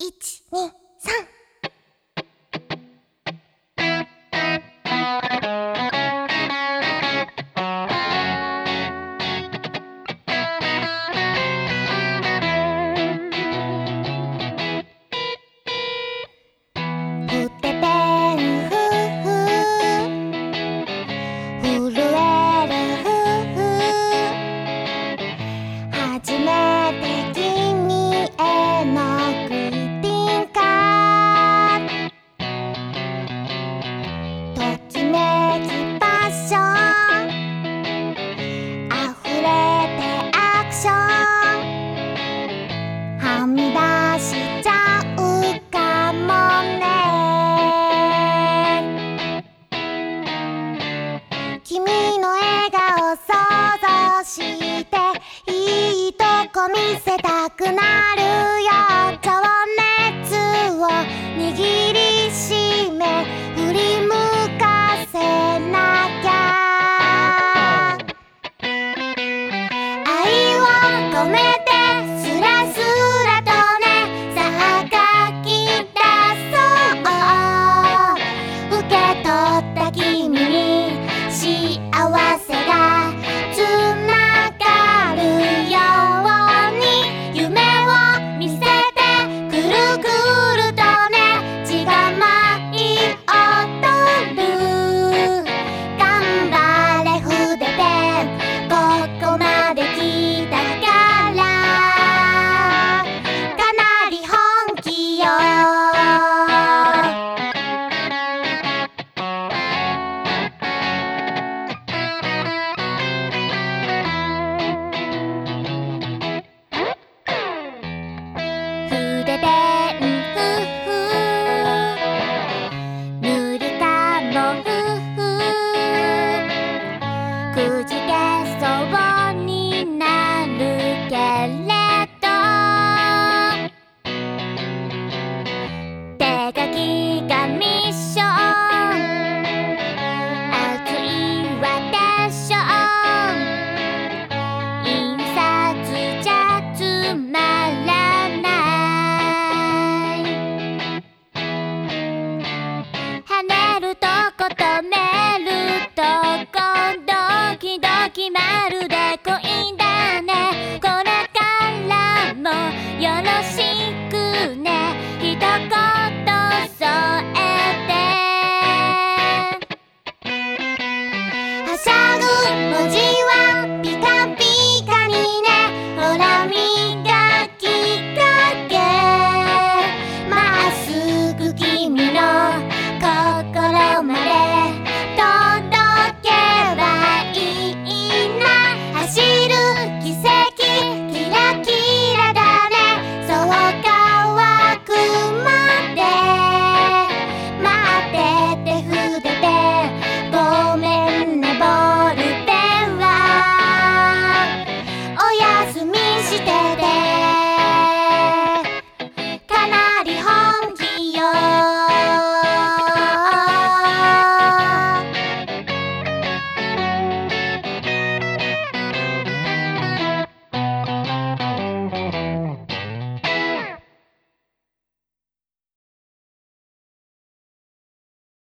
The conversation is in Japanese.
1 2していいとこ見せたくなるよ。情熱を握り絵描き